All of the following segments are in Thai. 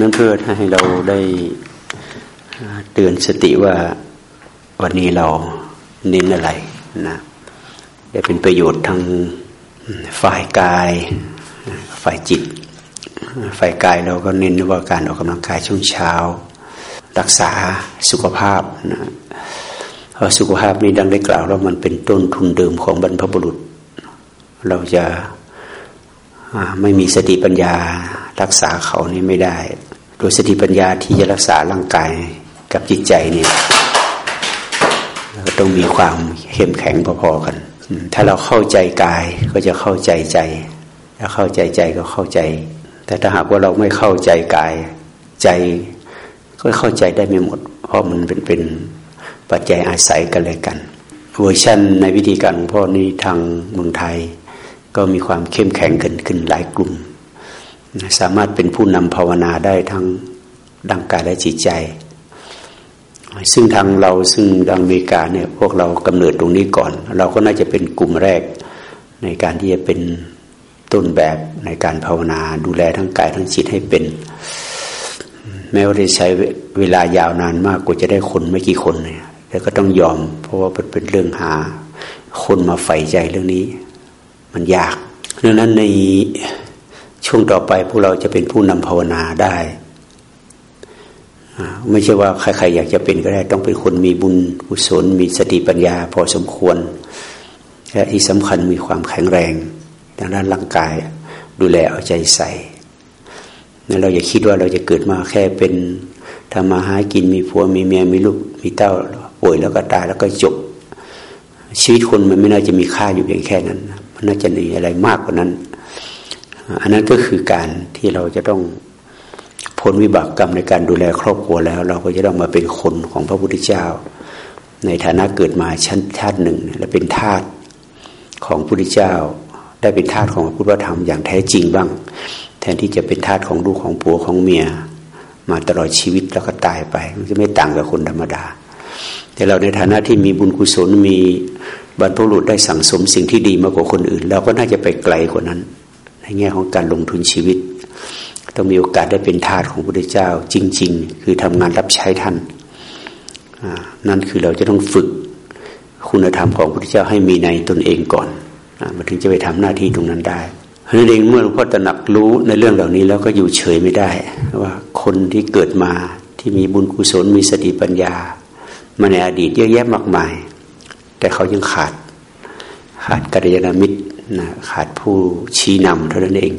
นั่นเพื่อให้เราได้เตือนสติว่าวันนี้เราเน้นอะไรนะได้เป็นประโยชน์ทางฝ่ายกาย ฝ่ายจิต ฝ่ายกายเราก็เน้นว่าการออกกำลังกายช่วงเช้า รักษาสุขภาพนะเพราะสุขภาพนี้ดังได้กล่าวว่ามันเป็นต้นทุนเดิมของบรรพบุรุษ เราจะไม่มีสติปัญญา รักษาเขานี่ไม่ได้ โดยสติปัญญาที่จะรักษาร่างกายกับจิตใจเนี่ยต้องมีความเข้มแข็งพอๆกัน ถ้าเราเข้าใจกายก็จะเข้าใจใจ ถ้าเข้าใจใจก็เข้าใจ แต่ถ้าหากว่าเราไม่เข้าใจกายใจ ก็เข้าใจได้ไม่หมด เพราะมันเป็นเป็นปัจจัยอาศัยกันเลยกัน เวอร์ชันในวิธีการของพ่อนี้ทางเมืองไทย ก็มีความเข้มแข็งขึ้นขึ้นหลายกลุ่ม สามารถเป็นผู้นำภาวนาได้ทั้งดังกายและจิตใจ ซึ่งทางเราซึ่งดังอเมริกาเนี่ยพวกเรากำเนิดตรงนี้ก่อน เราก็น่าจะเป็นกลุ่มแรกในการที่จะเป็นต้นแบบในการภาวนา ดูแลทั้งกายทั้งจิตให้เป็น แม้ว่าจะใช้เวลายาวนานมากกว่าจะได้คนไม่กี่คนเนี่ยแต่ก็ต้องยอม เพราะว่าเป็นเรื่องหา คนมาใฝ่ใจเรื่องนี้ มันยากดังนั้นใน ช่วงต่อไปพวกเราจะเป็นผู้นำภาวนาได้ไม่ใช่ว่าใครๆอยากจะเป็นก็ได้ ต้องเป็นคนมีบุญกุศลมีสติปัญญาพอสมควร และที่สำคัญมีความแข็งแรงทางด้านร่างกายดูแลเอาใจใส่นั้นเราอย่าคิดว่าเราจะเกิดมาแค่เป็นทำมาหากินมีผัวมีเมียมีลูกมีเต้าป่วยแล้วก็ตายแล้วก็จบ ชีวิตคนมันไม่น่าจะมีค่าอยู่เพียงแค่นั้น มันน่าจะมีอะไรมากกว่านั้น อันนั้นก็คือการที่เราจะต้องผลวิบากกรรมในการดูแลครอบครัวแล้ว เราก็จะต้องมาเป็นคนของพระพุทธเจ้า ในฐานะเกิดมาชั้นชาติหนึ่ง และเป็นทาสของพระพุทธเจ้า ได้เป็นทาสของพระพุทธธรรมอย่างแท้จริงบ้าง แทนที่จะเป็นทาสของลูกของผัวของเมีย มาตลอดชีวิตแล้วก็ตายไป มันจะไม่ต่างกับคนธรรมดา แต่เราในฐานะที่มีบุญกุศลมีบรรพบุรุษได้สั่งสมสิ่งที่ดีมากกว่าคนอื่น เราก็น่าจะไปไกลกว่านั้น ในแง่ของการลงทุนชีวิต ต้องมีโอกาสได้เป็นทาสของพระพุทธเจ้า จริง ๆ คือทำงานรับใช้ท่านนั่นคือเราจะต้องฝึกคุณธรรมของพระพุทธเจ้าให้มีในตนเองก่อนมาถึงจะไปทำหน้าที่ตรงนั้นได้เพราะนั้นเองเมื่อหลวงพ่อตระหนักรู้ในเรื่องเหล่านี้แล้วก็อยู่เฉยไม่ได้ ว่าคนที่เกิดมาที่มีบุญกุศลมีสติปัญญา มาในอดีตเยอะแยะมากมาย แต่เขายังขาดขาดกัลยาณมิตร นะขาดผู้ชี้นำเท่านั้นเอง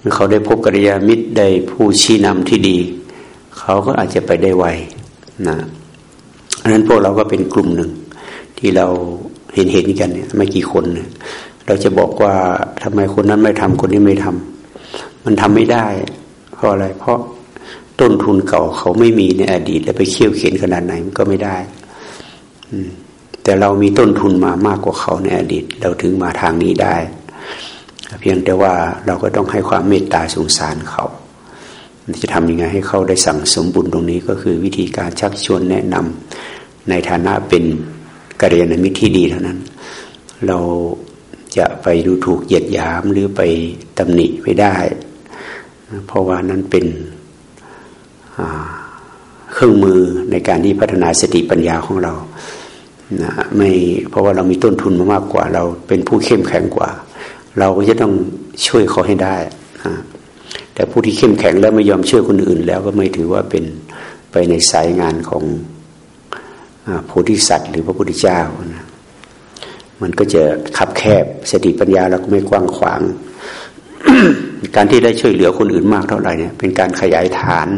เมื่อเขาได้พบกัลยาณมิตรได้ผู้ชี้นำที่ดี เขาก็อาจจะไปได้ไวนะอันนั้นพวกเราก็เป็นกลุ่มหนึ่ง ที่เราเห็นเห็นกันเนี่ยไม่กี่คนเนี่ยเราจะบอกว่าทำไมคนนั้นไม่ทำคนนี้ไม่ทำมันทำไม่ได้ เพราะอะไร เพราะต้นทุนเก่าเขาไม่มีในอดีต แล้วไปเขี่ยวเข็นขนาดไหนมันก็ไม่ได้ อื แต่เรามีต้นทุนมามากกว่าเขาในอดีต เราถึงมาทางนี้ได้ เพียงแต่ว่าเราก็ต้องให้ความเมตตาสงสารเขาจะทำยังไงให้เขาได้สั่งสมบุญตรงนี้ก็คือวิธีการชักชวนแนะนำในฐานะเป็นกัลยาณมิตรที่ดีเท่านั้น เราจะไปดูถูกเหยียดหยามหรือไปตำหนิไม่ได้ เพราะว่านั้นเป็นเครื่องมือในการที่พัฒนาสติปัญญาของเรา นะไม่เพราะว่าเรามีต้นทุนมามากกว่า เราเป็นผู้เข้มแข็งกว่า เราก็จะต้องช่วยเขาให้ได้แต่ผู้ที่เข้มแข็งแล้วไม่ยอมช่วยคนอื่น แล้วก็ไม่ถือว่าเป็นไปในสายงานของโพธิสัตว์หรือพระพุทธเจ้านะมันก็จะคับแคบสติปัญญาเราก็ไม่กว้างขวาง การที่ได้ช่วยเหลือคนอื่นมากเท่าไหร่เนี่ยเป็นการขยายฐาน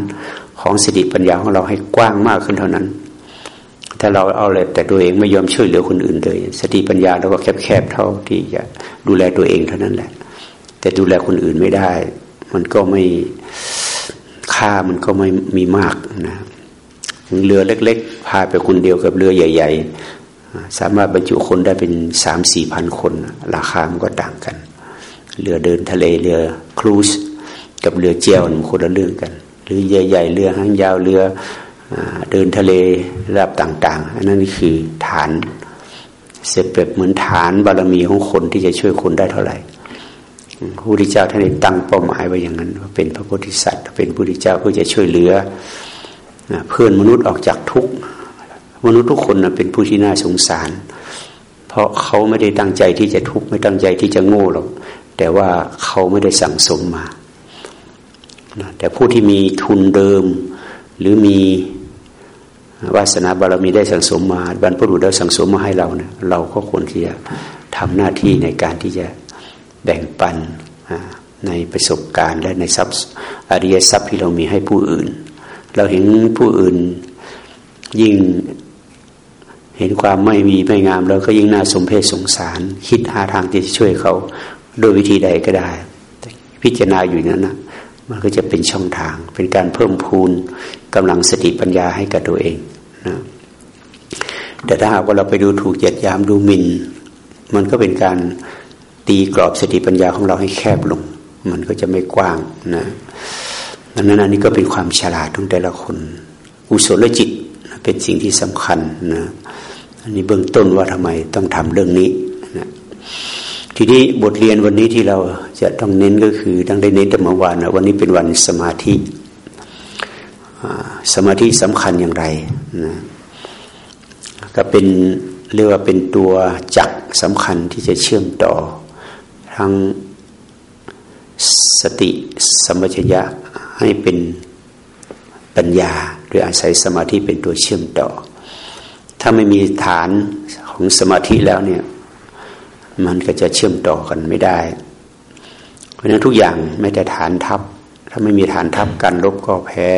ของสติปัญญาของเราให้กว้างมากขึ้นเท่านั้น ถ้าเราเอาแต่ตัวเองไม่ยอมช่วยเหลือคนอื่นเลย สติปัญญาเราก็แคบๆเท่าที่จะดูแลตัวเองเท่านั้นแหละ แต่ดูแลคนอื่นไม่ได้ มันก็ไม่ค่ามันก็ไม่มีมากนะเรือเล็ก ๆ พาไปคนเดียวกับเรือใหญ่ ๆ สามารถบรรจุคนได้เป็นสามสี่พันคน ราคามันก็ต่างกัน เรือเดินทะเลเรือครูซกับเรือเจียวมันคนละเรื่องกัน หรือใหญ่ ๆ เรือหางยาวเรือ เดินทะเลระดับต่างๆ อันนั้นคือฐานเสร็จแบบเหมือนฐานบารมีของคนที่จะช่วยคนได้เท่าไหร่พระพุทธเจ้าท่านได้ตั้งเป้าหมายไว้อย่างนั้นว่าเป็นพระโพธิสัตว์ เป็นเป็นพุทธเจ้าเพื่อจะช่วยเหลือเพื่อนมนุษย์ออกจากทุกข์มนุษย์ทุกคนเป็นผู้ที่น่าสงสาร เพราะเขาไม่ได้ตั้งใจที่จะทุกข์ไม่ตั้งใจที่จะโง่หรอกแต่ว่าเขาไม่ได้สั่งสมมาแต่ผู้ที่มีทุนเดิมหรือมี วาสนาบารมีได้สังสมมาบรรพบุรุษได้สังสมมาให้เราเนี่ยเราก็ควรที่จะทำหน้าที่ในการที่จะแบ่งปันในประสบการณ์และในทรัพย์อริยทรัพย์ที่เรามีให้ผู้อื่น เราเห็นผู้อื่นยิ่งเห็นความไม่มีไม่งามเราก็ยิ่งน่าสมเพชสงสาร คิดหาทางที่จะช่วยเขาโดยวิธีใดก็ได้ พิจารณาอยู่นั้นนะมันก็จะเป็นช่องทาง เป็นการเพิ่มพูน กำลังสติปัญญาให้กับตัวเองนะแต่ถ้าหากว่าเราไปดูถูกเหยียดยามดูหมิน่น มันก็เป็นการตีกรอบสติปัญญาของเราให้แคบลง มันก็จะไม่กว้างนะดังนั้นอันนี้ก็เป็นความฉลาดของแต่ละคนอุศลจิตเป็นสิ่งที่สำคัญนะอันนี้เบื้องต้นว่าทำไมต้องทำเรื่องนี้นะทีนี้บทเรียนวันนี้ที่เราจะต้องเน้นก็คือตั้งได้เน้นแต่เมื่อวานนะวันนี้เป็นวันสมาธิ สมาธิสำคัญอย่างไรนะก็เป็นเรียกว่าเป็นตัวจักสำคัญที่จะเชื่อมต่อ ทั้งสติสัมปชัญญะให้เป็นปัญญาโดยอาศัยสมาธิเป็นตัวเชื่อมต่อ ถ้าไม่มีฐานของสมาธิแล้วเนี่ย มันก็จะเชื่อมต่อกันไม่ได้ เพราะฉะนั้นทุกอย่างไม่แต่ฐานทัพ ถ้าไม่มีฐานทัพการลบก็แพ้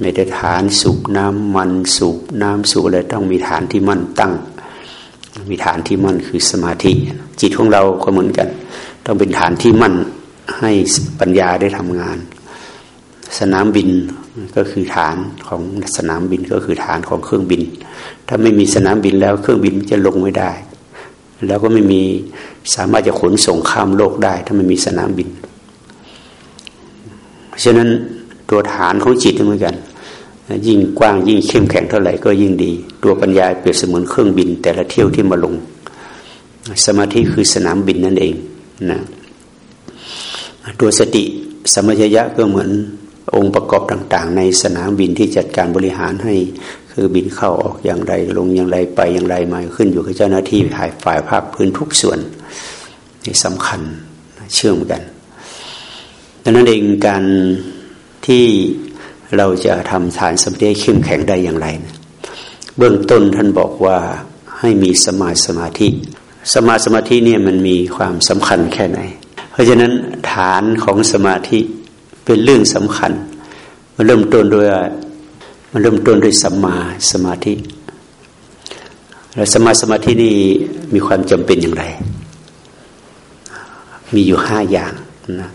ไม่ได้ฐานสูบน้ำมันสูบน้ำสูบอะไรต้องมีฐานที่มั่นตั้ง มีฐานที่มั่นคือสมาธิ จิตของเราก็เหมือนกัน ต้องเป็นฐานที่มั่นให้ปัญญาได้ทำงาน สนามบินก็คือฐานของสนามบินก็คือฐานของเครื่องบิน ถ้าไม่มีสนามบินแล้วเครื่องบินจะลงไม่ได้ แล้วก็ไม่มีสามารถจะขนส่งข้ามโลกได้ ถ้าไม่มีสนามบิน เพราะฉะนั้นตัวฐานของจิตเหมือนกัน ยิ่งกว้างยิ่งเข้มแข็งเท่าไหร่ก็ยิ่งดี ตัวปัญญาเปรียบเสมือนเครื่องบิน แต่ละเที่ยวที่มาลง สมาธิคือสนามบินนั่นเองนะตัวสติสมัชยะก็เหมือนองค์ประกอบต่าง ๆ ในสนามบินที่จัดการบริหารให้คือบินเข้าออกอย่างไร ลงอย่างไรไปอย่างไรมาขึ้นอยู่กับเจ้าหน้าที่ฝ่ายฝ่ายภาคพื้นทุกส่วนที่สำคัญเชื่อมกันดังนั้นเองการที่ เราจะทำฐานสมาธิเข้มแข็งได้อย่างไรนะเบื้องต้นท่านบอกว่าให้มีสมาสมาธิ สมาสมาธิเนี่ยมันมีความสำคัญแค่ไหน เพราะฉะนั้นฐานของสมาธิเป็นเรื่องสำคัญมาเริ่มต้นโดยมันเริ่มต้นด้วยสัมมาสมาธิแล้วสมาสมาธินี่มีความจำเป็นอย่างไร มีอยู่ห้าอย่างนะ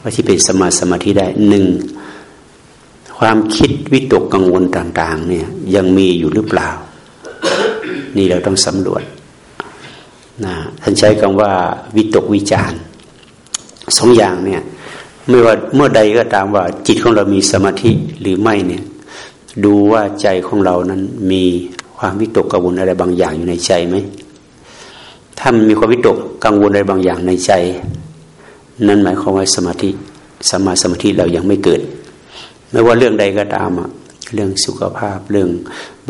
ว่าที่เป็นสมาสมาธิได้หนึ่ง ความคิดวิตกกังวลต่าง ๆ เนี่ย ยังมีอยู่หรือเปล่า นี่เราต้องสำรวจนะท่านใช้คำว่าวิตกวิจารสองอย่างเนี่ยไม่ว่าเมื่อใดก็ตามว่า จิตของเรามีสมาธิหรือไม่เนี่ย ดูว่าใจของเรานั้นมีความวิตกกังวลอะไรบางอย่างอยู่ในใจไหมถ้ามันมีความวิตกกังวลอะไรบางอย่างในใจ นั่นหมายความว่าสมาธิสมาสมาธิเรายังไม่เกิด ไม่ว่าเรื่องใดก็ตามอะเรื่องสุขภาพเรื่อง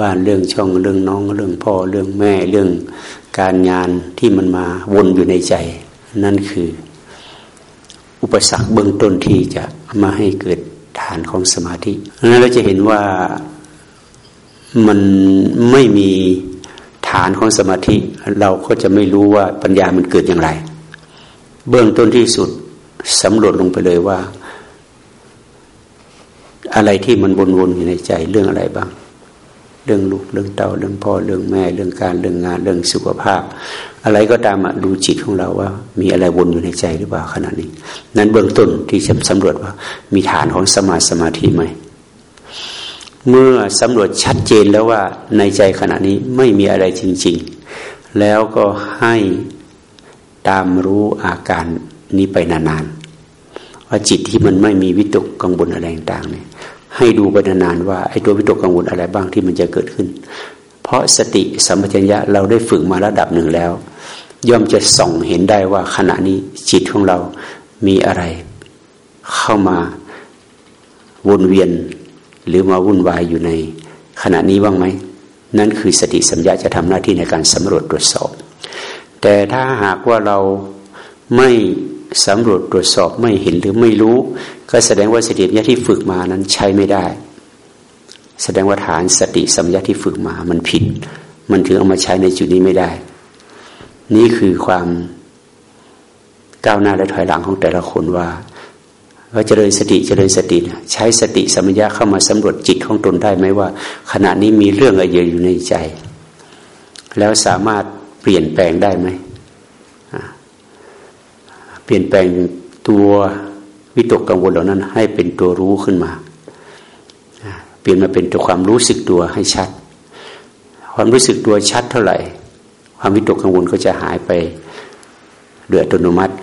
บ้านเรื่องช่องเรื่องน้อง เรื่องพ่อเรื่องแม่เรื่องการงานที่มันมาวนอยู่ในใจ นั่นคือ อุปสรรคเบื้องต้นที่จะมาให้เกิดฐานของสมาธินั้นเราจะเห็นว่ามันไม่มีฐานของสมาธิ เราก็จะไม่รู้ว่าปัญญามันเกิดอย่างไร เบื้องต้นที่สุดสำรวจลงไปเลยว่า อะไรที่มันวนๆอยู่ในใจเรื่องอะไรบ้าง เรื่องลูกเรื่องเต่าเรื่องพ่อเรื่องแม่ เรื่องการเรื่องงานเรื่องสุขภาพ อะไรก็ตามดูจิตของเราว่า มีอะไรวนอยู่ในใจหรือเปล่าขณะนี้ นั้นเบื้องต้นที่จะสำรวจว่า มีฐานของสมาสมาธิไหมเมื่อสำรวจชัดเจนแล้วว่าในใจขณะนี้ไม่มีอะไรจริง ๆ แล้วก็ให้ตามรู้อาการนี้ไปนานๆว่าจิตที่มันไม่มีวิตกกังวลอะไรต่างๆเนี่ย ให้ดูไปนานๆว่าไอ้ตัววิตกกังวลอะไรบ้างที่มันจะเกิดขึ้น เพราะสติสัมปชัญญะเราได้ฝึกมาระดับหนึ่งแล้ว ย่อมจะส่องเห็นได้ว่าขณะนี้จิตของเรามีอะไร เข้ามาวนเวียนหรือมาวุ่นวายอยู่ในขณะนี้บ้างไหมนั่นคือสติสัมยาจะทำหน้าที่ในการสำรวจตรวจสอบ แต่ถ้าหากว่าเราไม่สำรวจตรวจสอบไม่เห็นหรือไม่รู้ ก็แสดงว่าสติสัมยาที่ฝึกมานั้นใช้ไม่ได้ แสดงว่าฐานสติสัมยาที่ฝึกมามันผิด มันถึงเอามาใช้ในจุดนี้ไม่ได้ นี่คือความก้าวหน้าและถอยหลังของแต่ละคนว่าว่าเจริญสติเจริญสติใช้สติสัมยาเข้ามาสำรวจจิตของตนได้ไหมว่า ขณะนี้มีเรื่องอะไรอยู่ในใจ แล้วสามารถเปลี่ยนแปลงได้ไหมเปลี่ยนแปลงตัว วิตกกังวลเหล่านั้น ให้เป็นตัวรู้ขึ้นมา เปลี่ยนมาเป็นตัวความรู้สึกตัวให้ชัด ความรู้สึกตัวชัดเท่าไหร่ ความวิตกกังวลก็จะหายไปโดยอัตโนมัติ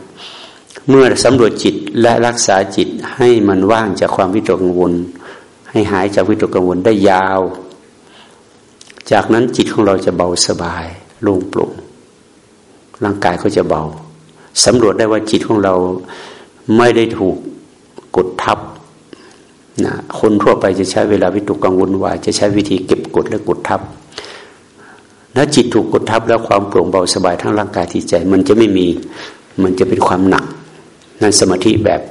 เมื่อสำรวจจิตและรักษาจิตให้มันว่างจากความวิตกกังวล ให้หายจากวิตกกังวลได้ยาว จากนั้นจิตของเราจะเบาสบายโล่งโปร่งร่างกายก็จะเบาสำรวจได้ว่าจิตของเราไม่ได้ถูก กดทับนะคนทั่วไปจะใช้เวลาวิตกกังวลว่าจะใช้วิธีเก็บกดและกดทับถ้าจิตถูกกดทับแล้วความโปร่งเบาสบายทั้งร่างกายที่ใจ มันจะไม่มีมันจะเป็นความหนัก นั่นสมาธิแบบ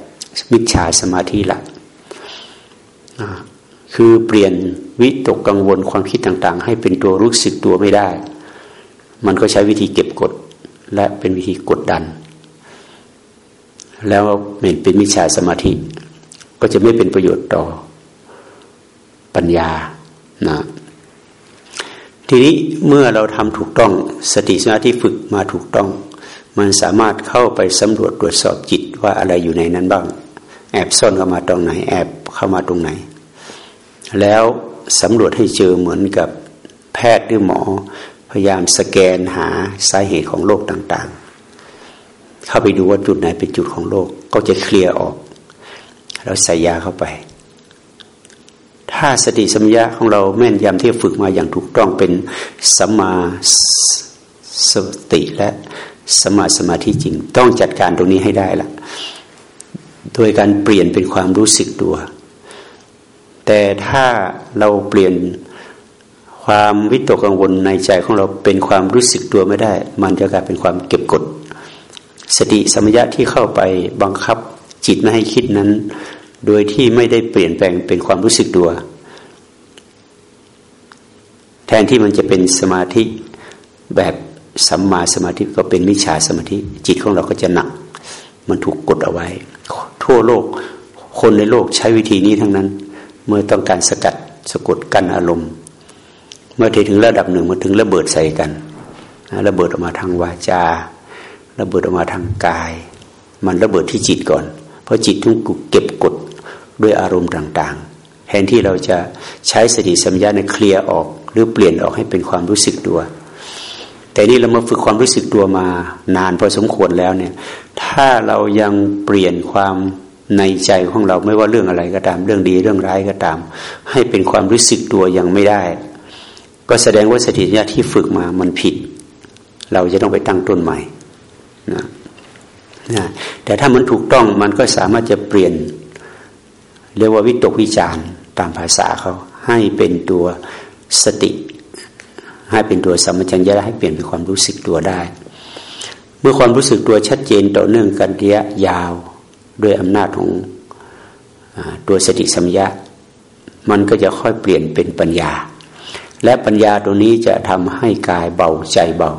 วิชาสมาธิละคือเปลี่ยนวิตกกังวลความคิดต่าง ๆ ให้เป็นตัวรู้สึกตัวไม่ได้ มันก็ใช้วิธีเก็บกด และเป็นวิธีกดดัน แล้วเป็นเป็นวิชาสมาธิ ก็จะไม่เป็นประโยชน์ต่อปัญญานะทีนี้เมื่อเราทำถูกต้องสติสมาธิฝึกมาถูกต้อง มันสามารถเข้าไปสำรวจตรวจสอบจิตว่าอะไรอยู่ในนั้นบ้าง แอบซ่อนเข้ามาตรงไหน แอบเข้ามาตรงไหน แล้วสำรวจให้เจอเหมือนกับแพทย์หรือหมอ พยายามสแกนหาสาเหตุของโรคต่างๆ เข้าไปดูว่าจุดไหนเป็นจุดของโรคก็จะเคลียร์ออก แล้วใส่ยาเข้าไป ถ้าสติสัมยาของเราแม่นยำที่ฝึกมาอย่างถูกต้องเป็นสัมมาสติและสมาสมาธิจริง ต้องจัดการตรงนี้ให้ได้ละโดยการเปลี่ยนเป็นความรู้สึกตัว แต่ถ้าเราเปลี่ยนความวิตกกังวลในใจของเราเป็นความรู้สึกตัวไม่ได้ มันจะกลายเป็นความเก็บกด สติสมยะที่เข้าไปบังคับจิตไม่ให้คิดนั้น โดยที่ไม่ได้เปลี่ยนแปลงเป็นความรู้สึกตัว แทนที่มันจะเป็นสมาธิแบบสัมมาสมาธิก็เป็นมิจฉาสมาธิ จิตของเราก็จะหนัก มันถูกกดเอาไว้ ทั่วโลกคนในโลกใช้วิธีนี้ทั้งนั้น เมื่อต้องการสกัดสะกดกั้นอารมณ์ เมื่อถึงระดับหนึ่งมาถึงระเบิดใส่กันระเบิดออกมาทางวาจา ระเบิดออกมาทางกาย มันระเบิดที่จิตก่อน เพราะจิตทุกเก็บกดด้วยอารมณ์ต่าง ๆ แทนที่เราจะใช้สติสัมยาในเคลียร์ออก หรือเปลี่ยนออกให้เป็นความรู้สึกตัว แต่นี่เรามาฝึกความรู้สึกตัวมานานพอสมควรแล้วเนี่ย ถ้าเรายังเปลี่ยนความในใจของเราไม่ว่าเรื่องอะไรก็ตาม เรื่องดีเรื่องร้ายก็ตาม ให้เป็นความรู้สึกตัวยังไม่ได้ ก็แสดงว่าสติปัญญาที่ฝึกมามันผิด เราจะต้องไปตั้งต้นใหม่ นะนะแต่ถ้ามันถูกต้องมันก็สามารถจะเปลี่ยน เรียกว่าวิตกวิจารตามภาษาเขาให้เป็นตัวสติ ให้เป็นตัวสัมมชัญญะให้เปลี่ยนเป็นความรู้สึกตัวได้ เมื่อความรู้สึกตัวชัดเจนต่อเนื่องกันระยะยาวด้วยอำนาจของตัวสติสัมยามันก็จะค่อยเปลี่ยนเป็นปัญญา และปัญญาตรงนี้จะทำให้กายเบาใจเบา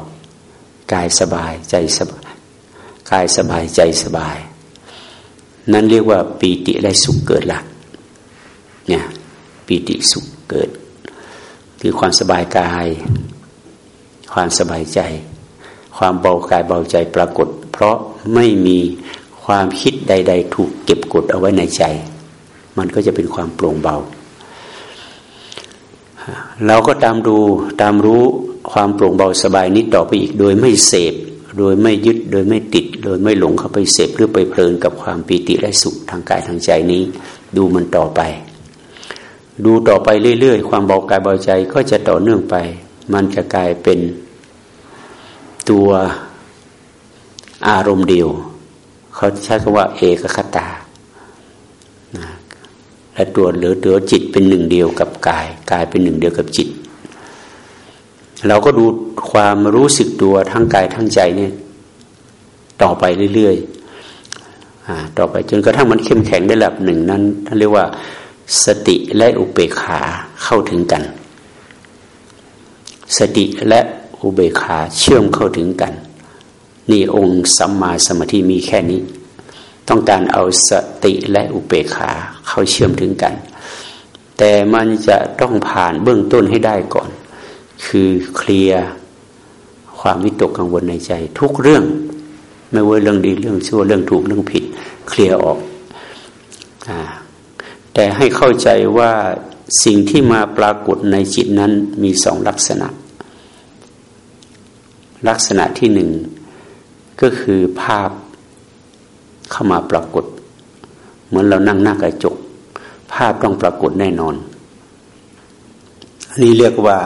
กายสบายใจสบาย กายสบายใจสบาย นั่นเรียกว่าปีติและสุขเกิดละเนี่ยปีติสุขเกิด คือความสบายกาย ความสบายใจ ความเบากายเบาใจปรากฏ เพราะไม่มีความคิดใด ๆ ถูกเก็บกดเอาไว้ในใจ มันก็จะเป็นความโปร่งเบา เราก็ตามดูตามรู้ความโปร่งเบาสบายนี้ต่อไปอีก โดยไม่เสพโดยไม่ยึดโดยไม่ ติดโดยไม่หลงเข้าไปเสพหรือไปเพลินกับความปีติและสุขทางกายทางใจนี้ ดูมันต่อไป ดูต่อไปเรื่อยๆ ความเบากายเบาใจก็จะต่อเนื่องไป มันจะกลายเป็นตัวอารมณ์เดียว เขาใช้คำว่า เอกคตาและตัวเหลือตัวจิตเป็นหนึ่งเดียวกับกาย กายเป็นหนึ่งเดียวกับจิต เราก็ดูความรู้สึกตัวทั้งกายทั้งใจเนี่ย ต่อไปเรื่อยๆต่อไปจนกระทั่งมันเข้มแข็งได้ระดับหนึ่งนั้นท่านเรียกว่าสติและอุเบกขาเข้าถึงกัน สติและอุเบกขาเชื่อมเข้าถึงกัน นี่องค์สัมมาสมาธิมีแค่นี้ ต้องการเอาสติและอุเบกขาเข้าเชื่อมถึงกัน แต่มันจะต้องผ่านเบื้องต้นให้ได้ก่อน คือเคลียร์ความวิตกกังวลในใจทุกเรื่อง ไม่ว่าเรื่องดีเรื่องชั่วเรื่องถูกเรื่องผิด เคลียร์ออกอแต่ให้เข้าใจว่าสิ่งที่มาปรากฏในจิตนั้นมีสองลักษณะ ลักษณะที่หนึ่งก็คือภาพเข้ามาปรากฏ เหมือนเรานั่งหน้ากระจก ภาพต้องปรากฏแน่นอน อันนี้เรียกว่า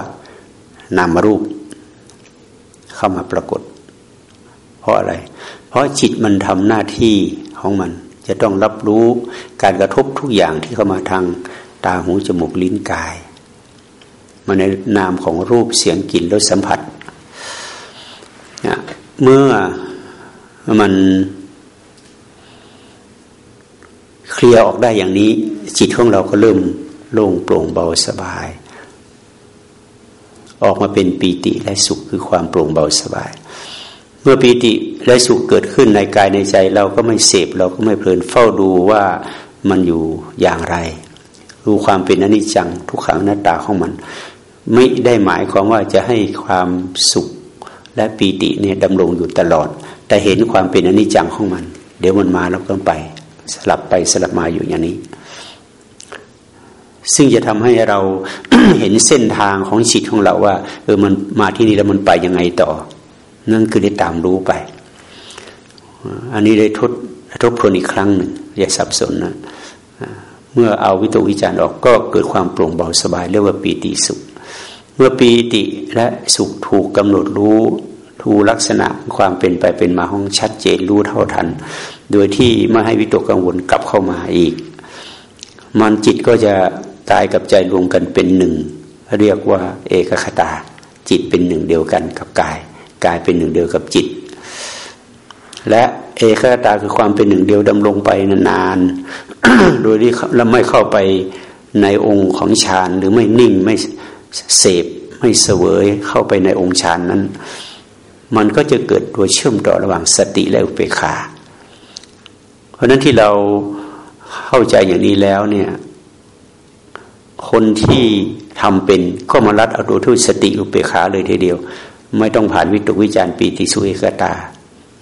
นามรูปเข้ามาปรากฏ เพราะอะไร เพราะจิตมันทำหน้าที่ของมัน จะต้องรับรู้การกระทบทุกอย่างที่เข้ามาทางตาหูจมูกลิ้นกาย มาในนามของรูปเสียงกลิ่นรสสัมผัสเมื่อมันเคลียร์ออกได้อย่างนี้ จิตของเราก็เริ่มโล่งโปร่งเบาสบาย ออกมาเป็นปีติและสุขคือความโปร่งเบาสบาย เมื่อปีติและสุขเกิดขึ้นในกายในใจ เราก็ไม่เสพเราก็ไม่เพลินเฝ้าดูว่ามันอยู่อย่างไร รู้ความเป็นอนิจจังทุกขังหน้าตาของมัน ไม่ได้หมายความว่าจะให้ความสุขและปีติเนี่ยดำรงอยู่ตลอด แต่เห็นความเป็นอนิจจังของมัน เดี๋ยวมันมาแล้วก็ไป สลับไปสลับมาอยู่อย่างนี้ ซึ่งจะทำให้เราเห็นเส้นทางของจิตของเราว่า เออมันมาที่นี่แล้วมันไปยังไงต่อ นั่นคือได้ตามรู้ไป อันนี้ได้ทดทบทวนอีกครั้งหนึ่งอย่าสับสนนะเมื่อเอาวิตกวิจารณ์ออกก็เกิดความโปร่งเบาสบายเรียกว่าปีติสุข เมื่อปีติและสุขถูกกำหนดรู้ทูลักษณะความเป็นไปเป็นมาห้องชัดเจนรู้เท่าทัน โดยที่ไม่ให้วิตกกังวลกลับเข้ามาอีก มันจิตก็จะตายกับใจรวมกันเป็นหนึ่ง เรียกว่าเอกคตา จิตเป็นหนึ่งเดียวกันกับกาย กายเป็นหนึ่งเดียวกับจิต และเอกตาคือความเป็นหนึ่งเดียวดำรงไปนานๆโดยที่เราไม่เข้าไปในองค์ของฌานหรือไม่นิ่งไม่เสพไม่เสวยเข้าไปในองค์ฌานนั้น มันก็จะเกิดตัวเชื่อมต่อระหว่างสติและอุเบกขา เพราะนั้นที่เราเข้าใจอย่างนี้แล้วเนี่ย คนที่ทำเป็นก็มารัดเอาตัวทุสติอุเบกขาเลยทีเดียว ไม่ต้องผ่านวิตกวิจารปีติสุเอกตา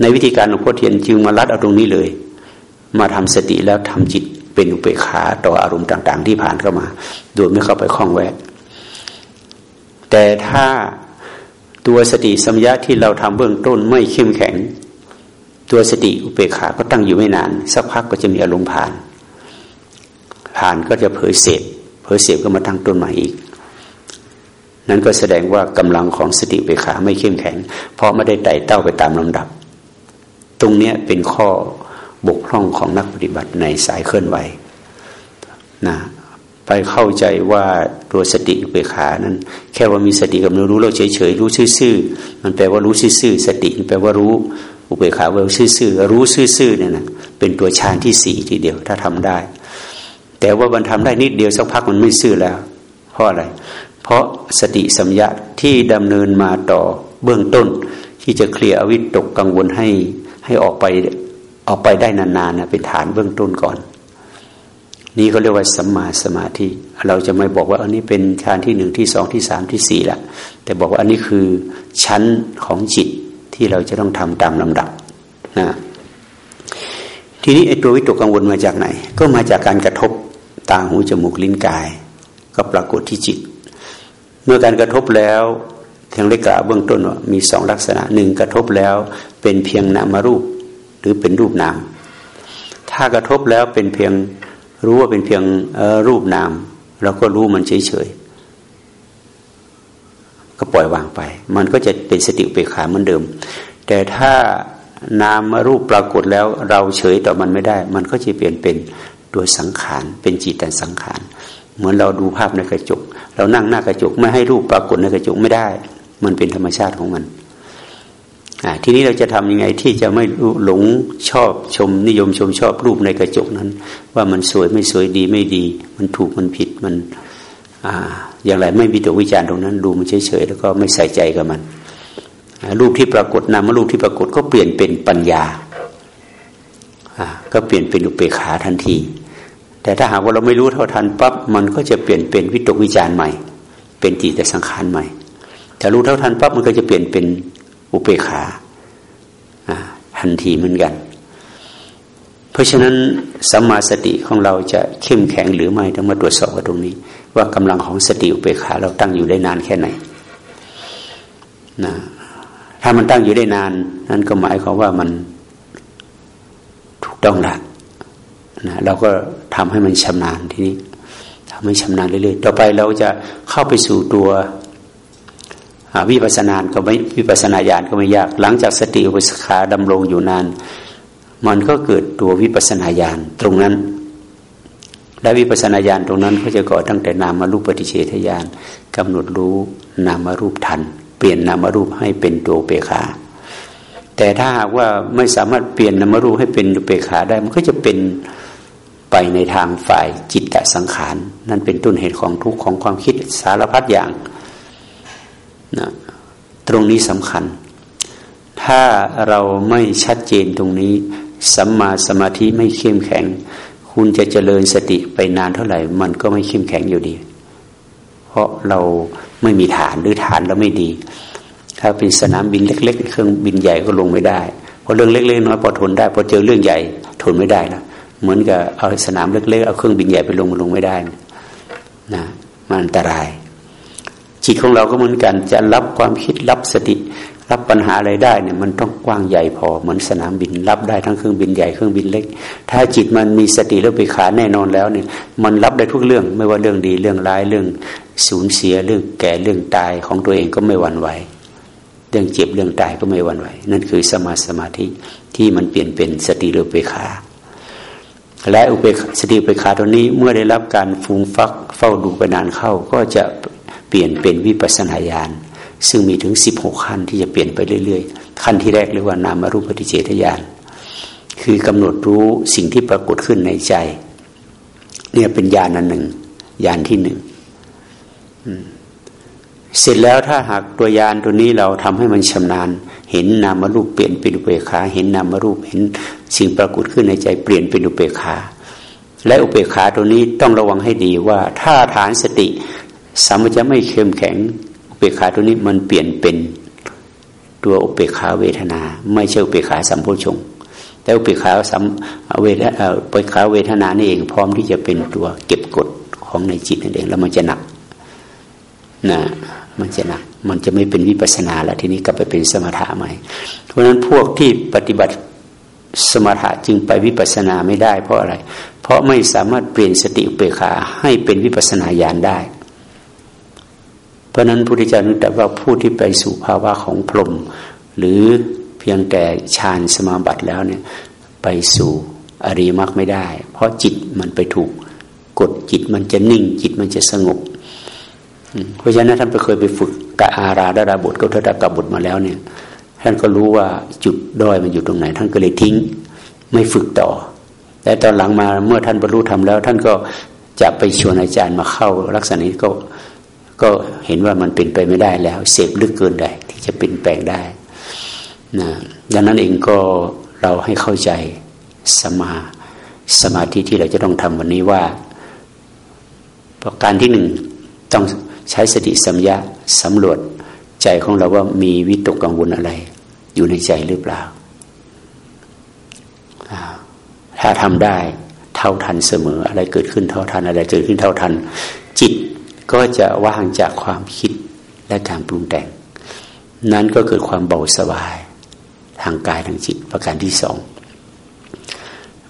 ในวิธีการหลวงพ่อเทียนจึงมาลัดเอาตรงนี้เลย มาทำสติแล้วทำจิตเป็นอุเบกขาต่ออารมณ์ต่าง ๆ ที่ผ่านเข้ามา โดยไม่เข้าไปคล้องแวะ แต่ถ้าตัวสติสัมยาที่เราทำเบื้องต้นไม่เข้มแข็ง ตัวสติอุเบกขาก็ตั้งอยู่ไม่นาน สักพักก็จะมีอารมณ์ผ่าน ผ่านก็จะเผยเสพเผยเสพก็มาตั้งต้นใหม่อีก นั้นก็แสดงว่ากำลังของสติเบขาไม่เข้มแข็ง เพราะไม่ได้ไต่เต้าไปตามลำดับ ตรงนี้เป็นข้อบกพร่องของนักปฏิบัติในสายเคลื่อนไหวนะไปเข้าใจว่าตัวสติเบขานั้น แค่ว่ามีสติกับรู้เราเฉยๆรู้ซื่อๆมันแปลว่ารู้ซื่อๆสติแปลว่ารู้อุเบกขาว่าซื่อๆรู้ซื่อๆเนี่ยนะเป็นตัวฌานที่สี่ทีเดียวถ้าทำได้ แต่ว่ามันทำได้นิดเดียวสักพักมันไม่ซื่อแล้ว เพราะอะไร ราะสติสัมยาที่ดำเนินมาต่อเบื้องต้น ที่จะเคลียร์อวิตตกกังวลให้ให้ออกไปออกไปได้นานๆนะเป็นฐานเบื้องต้นก่อน นี่เขาเรียกว่าสัมมาสมาธิ เราจะไม่บอกว่าอันนี้เป็นฌานที่หนึ่งที่สองที่สามที่สี่ละแต่บอกว่าอันนี้คือชั้นของจิตที่เราจะต้องทำตามลำดับนะทีนี้ไอ้ตัววิตกกังวลมาจากไหน ก็มาจากการกระทบตาหูจมูกลิ้นกาย ก็ปรากฏที่จิต มื่อการกระทบแล้วทางเลกาเบื้องต้นมีสองลักษณะหนึ่งกระทบแล้วเป็นเพียงนามารูปหรือเป็นรูปนาม ถ้ากระทบแล้วเป็นเพียงรู้ว่าเป็นเพียงรูปนามเราก็รู้มันเฉยๆก็ปล่อยวางไป มันก็จะเป็นสติเปขาเหมือนเดิม แต่ถ้านามรูปปรากฏแล้วเราเฉยต่อมันไม่ได้ มันก็จะเปลี่ยนเป็นโดยสังขารเป็นจิตแต่สังขาร เหมือนเราดูภาพในกระจก เรานั่งหน้ากระจกไม่ให้รูปปรากฏในกระจกไม่ได้ มันเป็นธรรมชาติของมันทีนี้เราจะทำยังไงที่จะไม่หลงชอบชมนิยมชมชอบรูปในกระจกนั้น ว่ามันสวยไม่สวยดีไม่ดี มันถูกมันผิดมันอ่าอย่างไรไม่มีตัววิจารณ์ตรงนั้น ดูมันเฉยๆแล้วก็ไม่ใส่ใจกับมันรูปที่ปรากฏนามรูปที่ปรากฏก็เปลี่ยนเป็นปัญญาก็เปลี่ยนเป็นอุเบกขาทันที แต่ถ้าหากว่าเราไม่รู้เท่าทันปั๊บมันก็จะเปลี่ยนเป็นวิตกวิจารใหม่ เป็นจิตสังขารใหม่ถ้ารู้เท่าทันปั๊บมันก็จะเปลี่ยนเป็นอุเบกขาทันทีเหมือนกัน เพราะฉะนั้นสัมมาสติของเราจะเข้มแข็งหรือไม่ต้องมาตรวจสอบกันตรงนี้ ว่ากำลังของสติอุเบกขาเราตั้งอยู่ได้นานแค่ไหนนะถ้ามันตั้งอยู่ได้นาน นั่นก็หมายความว่ามันถูกต้องละนะเราก็ ทำให้มันชำนาญทีนี้ทำให้ชำนาญเรื่อยๆต่อไปเราจะเข้าไปสู่ตัววิปัสสนาก็ไม่วิปัสสนาญาณก็ไม่ยาก หลังจากสติอุปสขาดำรงอยู่นาน มันก็เกิดตัววิปัสสนาญาณตรงนั้น และวิปัสสนาญาณตรงนั้นก็จะก่อตั้งแต่นามารูปปฏิเฉทญาณกำหนดรู้นามารูปทัน เปลี่ยนนามารูปให้เป็นตัวเปขาแต่ถ้าหากว่าไม่สามารถเปลี่ยนนามารูปให้เป็นเปขาได้ มันก็จะเป็น ไปในทางฝ่ายจิตตสังขาร นั่นเป็นต้นเหตุของทุกข์ของความคิดสารพัดอย่างนะตรงนี้สำคัญ ถ้าเราไม่ชัดเจนตรงนี้สัมมาสมาธิไม่เข้มแข็ง คุณจะเจริญสติไปนานเท่าไหร่ มันก็ไม่เข้มแข็งอยู่ดี เพราะเราไม่มีฐานหรือฐานเราไม่ดี ถ้าเป็นสนามบินเล็ก ๆ เครื่องบินใหญ่ก็ลงไม่ได้ เพราะเรื่องเล็กๆน้อยพอทนได้พอเจอเรื่องใหญ่ทนไม่ได้นะ เหมือนกับเอาสนามเล็กๆเอาเครื่องบินใหญ่ไปลงมันลงไม่ได้นะมันอันตราย จิตของเราก็เหมือนกัน จะรับความคิดรับสติ รับปัญหาอะไรได้เนี่ย มันต้องกว้างใหญ่พอเหมือนสนามบิน รับได้ทั้งเครื่องบินใหญ่เครื่องบินเล็ก ถ้าจิตมันมีสติแล้วไปขาแน่นอนแล้วเนี่ย มันรับได้ทุกเรื่องไม่ว่าเรื่องดีเรื่องร้ายเรื่องสูญเสียเรื่องแก่เรื่องตายของตัวเองก็ไม่หวั่นไหวเรื่องเจ็บเรื่องตายก็ไม่หวั่นไหวนั่นคือสมาสมาธิที่มันเปลี่ยนเป็นสติหรือเปขา และอุเบกสติอุเบกขาตัวนี้เมื่อได้รับการฟูงฟักเฝ้าดูไปนานเข้า ก็จะเปลี่ยนเป็นวิปัสนาญาณซึ่งมีถึงสิบหกขั้นที่จะเปลี่ยนไปเรื่อยๆ ขั้นที่แรกเรียกว่านามรูปปฏิเจทญาณคือกำหนดรู้สิ่งที่ปรากฏขึ้นในใจ เนี่ยเป็นญาณอันหนึ่งญาณที่หนึ่ง เสร็จแล้วถ้าหากตัวยานตัวนี้เราทำให้มันชำนาญ เห็นนามรูปเปลี่ยนเป็นอุเบกขา เห็นนามรูปเห็นสิ่งปรากฏขึ้นในใจเปลี่ยนเป็นอุเบกขา และอุเบกขาตัวนี้ต้องระวังให้ดีว่าถ้าฐานสติสัมจะไม่เข้มแข็งอุเบกขาตัวนี้มันเปลี่ยนเป็นตัวอุเบกขาเวทนา ไม่ใช่อุเบกขาสัมโพชงแต่อุเบกขาสัมเวทอุเบกขาเวทนานี่เองพร้อมที่จะเป็นตัวเก็บกดของในจิตนั่นเองแล้วมันจะหนักนะ มันจะหนักมันจะไม่เป็นวิปัสนาแล้วทีนี้กลับไปเป็นสมถะใหม่ เพราะฉะนั้นพวกที่ปฏิบัติสมถะจึงไปวิปัสนาไม่ได้ เพราะอะไร เพราะไม่สามารถเปลี่ยนสติอุเบกขาให้เป็นวิปัสนาญาณได้ เพราะนั้นพุทธเจ้านึกแต่ว่าผู้ที่ไปสู่ภาวะของพรหมหรือเพียงแต่ฌานสมาบัติแล้วเนี่ยไปสู่อริมักไม่ได้ เพราะจิตมันไปถูกกดจิตมันจะนิ่งจิตมันจะสงบ เพราะฉะนั้นท่านไปเคยไปฝึกกะอาราดาราบทก็ทดกบทมาแล้วเนี่ย ท่านก็รู้ว่าจุดด้อยมันอยู่ตรงไหน ท่านก็เลยทิ้งไม่ฝึกต่อ แต่ตอนหลังมาเมื่อท่านบรรลุธรรมแล้ว ท่านก็จะไปชวนอาจารย์มาเข้าลักษณะนี้ก็ก็เห็นว่ามันเป็นไปไม่ได้แล้ว เสพลึกเกินได้ที่จะเป็นแปลงได้นะดังนั้นเองก็เราให้เข้าใจสมาสมาธิที่เราจะต้องทำวันนี้ว่าประการที่หนึ่งต้อง ใช้สติสัมยาสำรวจใจของเราว่ามีวิตกกังวลอะไร อยู่ในใจหรือเปล่า ถ้าทำได้เท่าทันเสมอ อะไรเกิดขึ้นเท่าทัน อะไรเกิดขึ้นเท่าทัน จิตก็จะว่างจากความคิดและการปรุงแต่ง นั้นก็เกิดความเบาสบาย ทางกายทางจิตประการที่สอง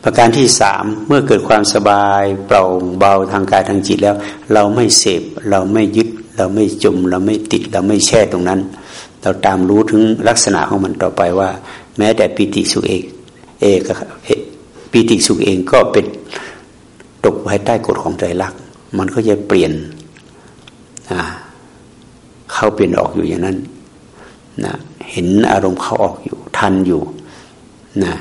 ประการที่สามเมื่อเกิดความสบายเปล่าเบาทางกายทางจิตแล้ว เราไม่เสพเราไม่ยึด เราไม่จม เราไม่ติด เราไม่แช่ตรงนั้น เราตามรู้ถึงลักษณะของมันต่อไปว่า แม้แต่ปิติสุขเอกเอกปิติสุขเองก็เป็นตกภายใต้กฎของใจรัก มันก็จะเปลี่ยนเข้าเปลี่ยนออกอยู่อย่างนั้นนะเห็นอารมณ์เขาออกอยู่ ทันอยู่นะ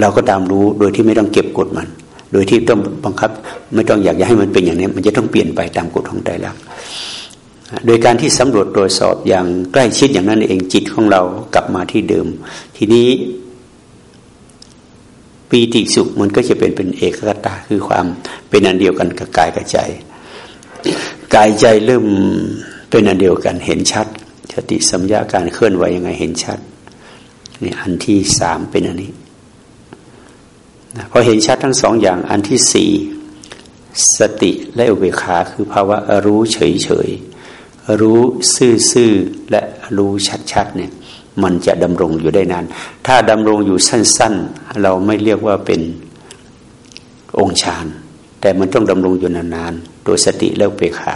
เราก็ตามรู้โดยที่ไม่ต้องเก็บกฎมัน โดยที่ต้องบังคับ ไม่ต้องอยากให้มันเป็นอย่างนี้ มันจะต้องเปลี่ยนไปตามกฎของใจรักโดยการที่สำรวจตรวจสอบอย่างใกล้ชิดอย่างนั้นเองจิตของเรากลับมาที่เดิม ทีนี้ปีติสุขมันก็จะเป็นเป็นเอกคตาคือความเป็นอันเดียวกันกับกายกับใจ กายใจเริ่มเป็นอันเดียวกันเห็นชัดสติสัมยาการเคลื่อนไหวยังไงเห็นชัดนี่อันที่สามเป็นอันนี้ พอเห็นชัดทั้งสองอย่างอันที่สี่สติและอุเบกขาคือภาวะรู้เฉยเฉยรู้ซื่อๆและรู้ชัดๆเนี่ยมันจะดำรงอยู่ได้นาน ถ้าดำรงอยู่สั้น ๆ เราไม่เรียกว่าเป็นองค์ฌานแต่มันต้องดำรงอยู่นานๆโดยสติและอุเบกขา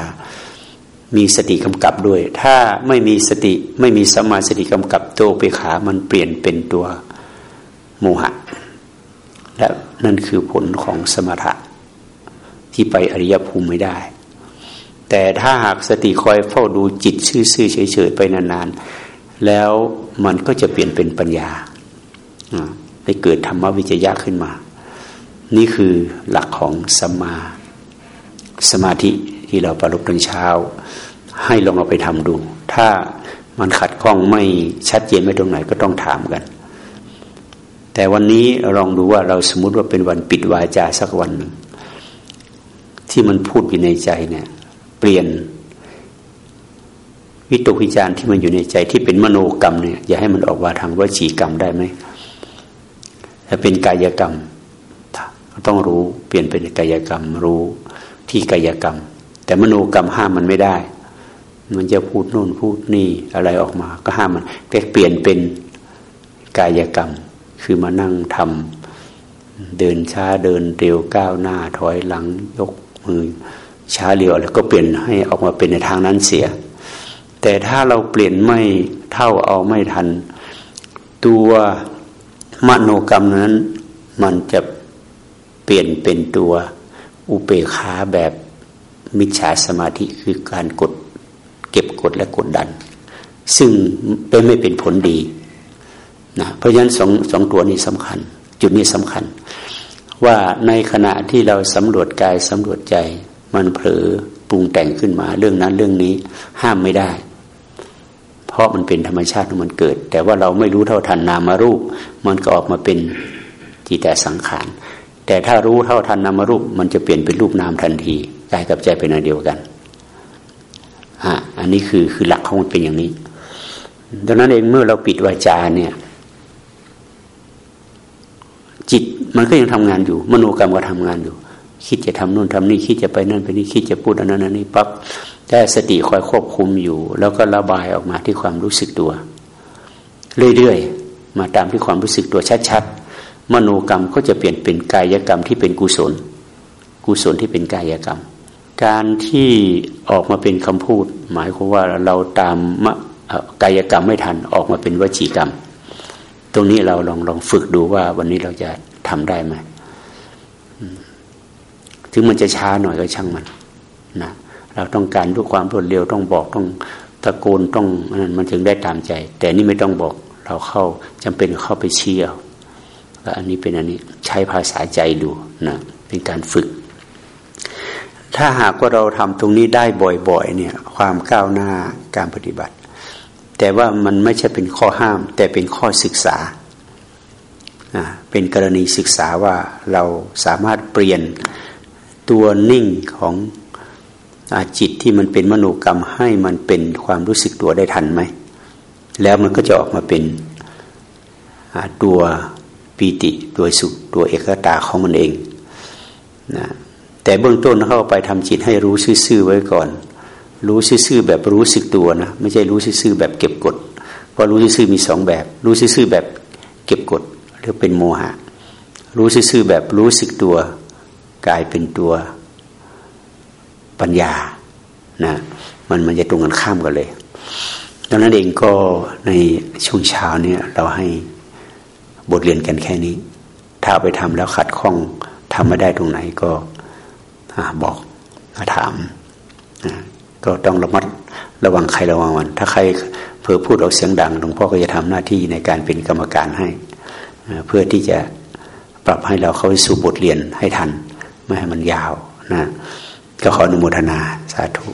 มีสติกำกับด้วย ถ้าไม่มีสติไม่มีสมาสติกำกับตัวเปขา มันเปลี่ยนเป็นตัวโมหะ และนั่นคือผลของสมถะที่ไปอริยภูมิไม่ได้ แต่ถ้าหากสติคอยเฝ้าดูจิตซื่อๆเฉยๆไปนานๆ แล้วมันก็จะเปลี่ยนเป็นปัญญาให้เกิดธรรมวิจยะขึ้นมา นี่คือหลักของสมาสมาธิที่เราประลุกตอนเช้า ให้ลองเอาไปทำดู ถ้ามันขัดข้องไม่ชัดเจนไม่ตรงไหนก็ต้องถามกัน แต่วันนี้ลองดูว่าเราสมมติว่าเป็นวันปิดวาจาสักวันหนึ่งที่มันพูดอยู่ในใจเนี่ย เปลี่ยนวิตกวิจารที่มันอยู่ในใจที่เป็นมโนกรรมเนี่ย อย่าให้มันออกมาทางวจีกรรมได้ไหมถ้าเป็นกายกรรมต้องรู้เปลี่ยนเป็นกายกรรม รู้ที่กายกรรม แต่มโนกรรมห้ามมันไม่ได้ มันจะพูดโน่นพูดนี่อะไรออกมา ก็ห้ามมันแต่เปลี่ยนเป็นกายกรรม คือมานั่งทำเดินช้าเดินเร็วก้าวหน้าถอยหลังยกมือช้าเร็วแล้วก็เปลี่ยนให้ออกมาเป็นในทางนั้นเสีย แต่ถ้าเราเปลี่ยนไม่เท่าเอาไม่ทัน ตัวมโนกรรมนั้น มันจะเปลี่ยนเป็นตัวอุเบกขาแบบมิจฉาสมาธิคือการกด เก็บกดและกดดัน ซึ่งเป็นไม่เป็นผลดี นะเพราะฉะนั้นสองสองตัวนี้สำคัญ จุดนี้สำคัญ ว่าในขณะที่เราสำรวจกายสำรวจใจ มันเผลอปรุงแต่งขึ้นมา เรื่องนั้นเรื่องนี้ห้ามไม่ได้ เพราะมันเป็นธรรมชาติของมันเกิด แต่ว่าเราไม่รู้เท่าทันนามารูป มันก็ออกมาเป็นจิตแต่สังขารแต่ถ้ารู้เท่าทันนามารูป มันจะเปลี่ยนเป็นรูปนามทันทีกายกับใจเป็นอันเดียวกันอะอันนี้คือคือหลักของมันเป็นอย่างนี้ดังนั้นเองเมื่อเราปิดวาจาเนี่ย จิตมันก็ยังทำงานอยู่ มโนกรรมก็ทำงานอยู่ คิดจะทำนู่นทำนี่คิดจะไปนั่นไปนี่คิดจะพูดอันนั้นอันนี้ปั๊บได้สติคอยควบคุมอยู่ แล้วก็ระบายออกมาที่ความรู้สึกตัว เรื่อยๆมาตามที่ความรู้สึกตัวชัดๆมโนกรรมก็จะเปลี่ยนเป็นกายกรรมที่เป็นกุศล กุศลที่เป็นกายกรรม การที่ออกมาเป็นคำพูด หมายความว่าเราตามกายกรรมไม่ทันออกมาเป็นวจีกรรม ตรงนี้เราลองลองฝึกดูว่า วันนี้เราจะทำได้ไหมถึงมันจะช้าหน่อยก็ช่างมันนะเราต้องการด้วยความรวดเร็วต้องบอกต้องตะโกนต้องนั้นมันถึงได้ตามใจ แต่นี่ไม่ต้องบอกเราเข้าจำเป็นเข้าไปเชี่ยวอันนี้เป็นอันนี้ใช้ภาษาใจดูนะเป็นการฝึก ถ้าหากว่าเราทำตรงนี้ได้บ่อย ๆ เนี่ย ความก้าวหน้าการปฏิบัติ แต่ว่ามันไม่ใช่เป็นข้อห้าม แต่เป็นข้อศึกษา เป็นกรณีศึกษาว่าเราสามารถเปลี่ยนตัวนิ่งของอจิตที่มันเป็นมโนกรรมให้มันเป็นความรู้สึกตัวได้ทันไหม แล้วมันก็จะออกมาเป็นตัวปีติตัวสุขตัวเอกตาของมันเองนะแต่เบื้องต้นเข้าไปทำจิตให้รู้ซื่อๆไว้ก่อน รู้ซื่อๆแบบรู้สึกตัวนะไม่ใช่รู้ซื่อๆแบบเก็บกด เพราะรู้ซื่อๆมีสองแบบ รู้ซื่อๆแบบเก็บกดเรียกเป็นโมหะ รู้ซื่อๆแบบรู้สึกตัวกลายเป็นตัวปัญญานะมันมันจะตรงกันข้ามกันเลยดังนั้นเองก็ในช่วงเช้าเนี่ยเราให้บทเรียนกันแค่นี้ ถ้าไปทำแล้วขัดข้องถำไม่ได้ตรงไหนก็บอกถาม ก็ต้องระมัดระวังใครระวังมัน ถ้าใครเพื่อพูดออกเสียงดังหลวงพ่อก็จะทำหน้าที่ในการเป็นกรรมการให้ เพื่อที่จะปรับให้เราเข้าไปสู่บทเรียนให้ทัน ไม่ให้มันยาวนะก็ขออนุโมทนาสาธุ